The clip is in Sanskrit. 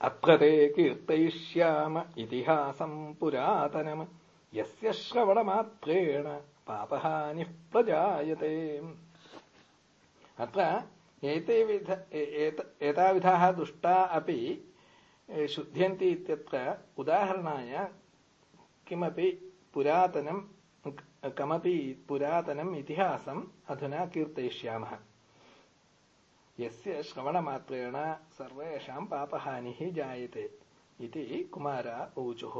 अत्र ते कीर्तयिष्याम इतिहासम् पुरातनम्। यस्य श्रवणमात्रेण पापहानिः प्रजायते। अत्र एते विध एताविधाः दुष्टा अपि शुध्यन्ति इत्यत्र उदाहरणाय किमपि पुरातनं कमपि पुरातनम् इतिहासम् अधुना कीर्तयिष्यामः ಯಸ್ಯ ಶ್ರವಣ ಮಾತ್ರೇಣ ಸರ್ವೇಷಾಂ ಪಾಪಹಾನಿಃ ಜಾಯತೆ ಇತಿ ಕುಮಾರ ಊಚುಃ